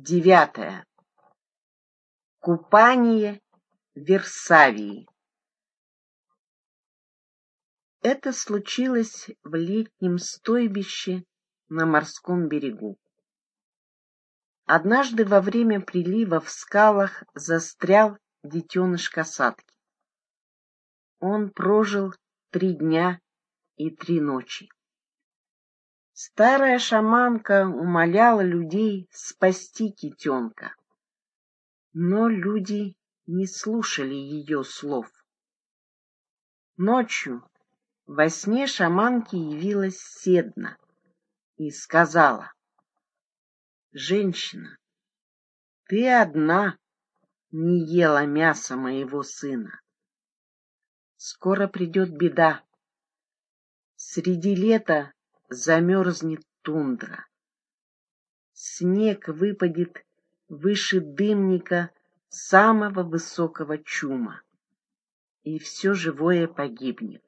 Девятое. Купание Версавии. Это случилось в летнем стойбище на морском берегу. Однажды во время прилива в скалах застрял детеныш касатки. Он прожил три дня и три ночи. Старая шаманка умоляла людей спасти китенка. Но люди не слушали ее слов. Ночью во сне шаманке явилась Седна и сказала, «Женщина, ты одна не ела мясо моего сына. Скоро придет беда. Среди лета замерзнет тундра. Снег выпадет выше дымника самого высокого чума, и все живое погибнет.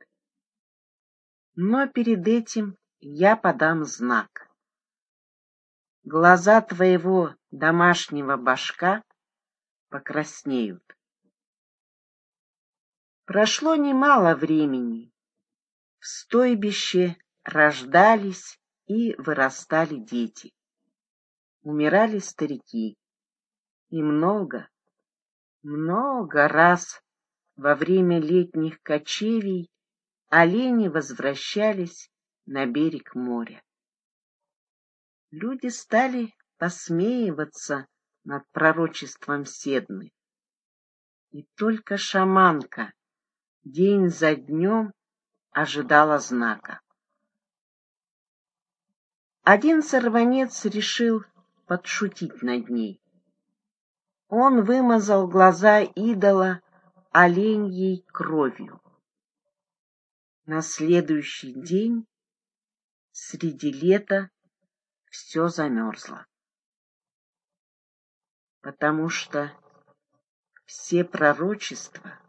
Но перед этим я подам знак. Глаза твоего домашнего башка покраснеют. Прошло немало времени. В стойбище рождались и вырастали дети. Умирали старики. И много, много раз во время летних кочевий олени возвращались на берег моря. Люди стали посмеиваться над пророчеством Седны. И только шаманка день за днем ожидала знака. Один сорванец решил подшутить над ней. Он вымазал глаза идола оленьей кровью. На следующий день среди лета все замерзло. Потому что все пророчества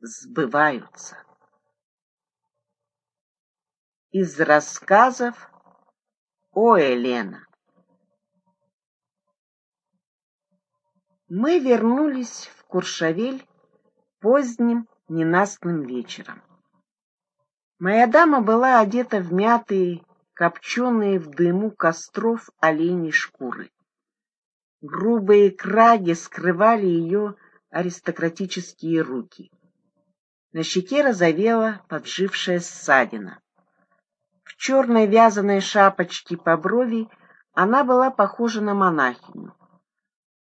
сбываются. Из рассказов о Елена. Мы вернулись в Куршавель поздним ненастным вечером. Моя дама была одета в мятые, копченые в дыму костров оленей шкуры. Грубые краги скрывали ее аристократические руки. На щеке разовела поджившая ссадина. Черной вязаной шапочке по брови она была похожа на монахиню.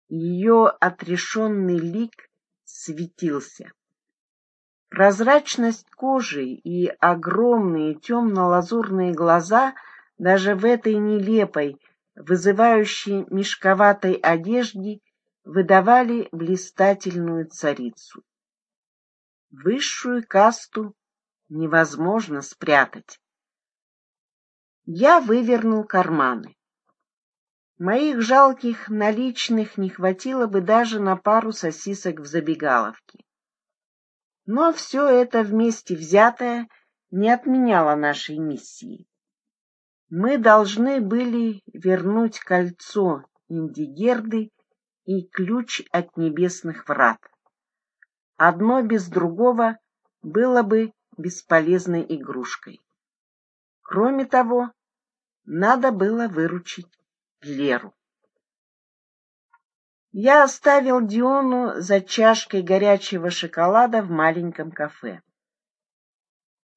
Ее отрешенный лик светился. Прозрачность кожи и огромные темно-лазурные глаза даже в этой нелепой, вызывающей мешковатой одежде выдавали блистательную царицу. Высшую касту невозможно спрятать. Я вывернул карманы. Моих жалких наличных не хватило бы даже на пару сосисок в забегаловке. Но все это вместе взятое не отменяло нашей миссии. Мы должны были вернуть кольцо Индигерды и ключ от небесных врат. Одно без другого было бы бесполезной игрушкой. Кроме того, надо было выручить Леру. Я оставил Диону за чашкой горячего шоколада в маленьком кафе.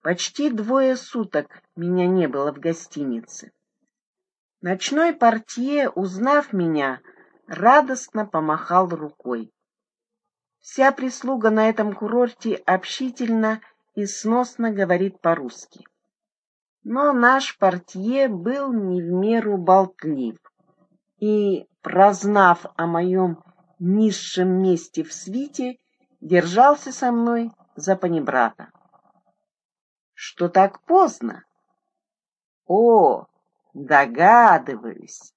Почти двое суток меня не было в гостинице. Ночной портье, узнав меня, радостно помахал рукой. Вся прислуга на этом курорте общительно и сносно говорит по-русски но наш портье был не в меру болтлив, и, прознав о моем низшем месте в свите, держался со мной за панибрата. Что так поздно? О, догадываюсь.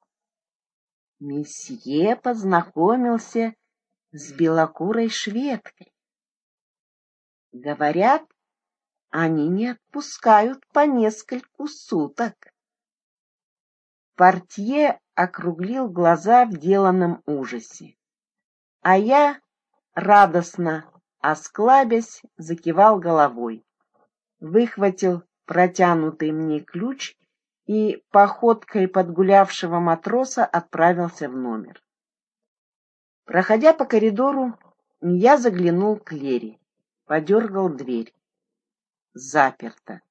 Месье познакомился с белокурой шведкой. Говорят, они не отпускают по нескольку суток. Портье округлил глаза в деланном ужасе. А я, радостно осклабясь, закивал головой, выхватил протянутый мне ключ и походкой подгулявшего матроса отправился в номер. Проходя по коридору, я заглянул к Лере, подергал дверь. Заперто.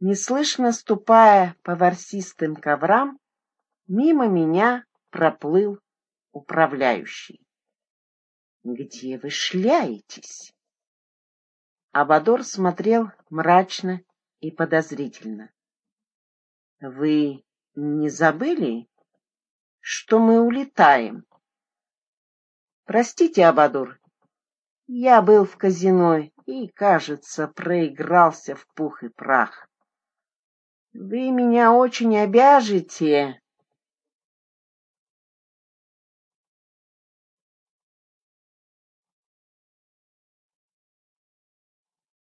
Неслышно ступая по ворсистым коврам, мимо меня проплыл управляющий. «Где вы шляетесь?» Абадор смотрел мрачно и подозрительно. «Вы не забыли, что мы улетаем?» «Простите, Абадур, я был в казино и, кажется, проигрался в пух и прах. Вы меня очень обяжете,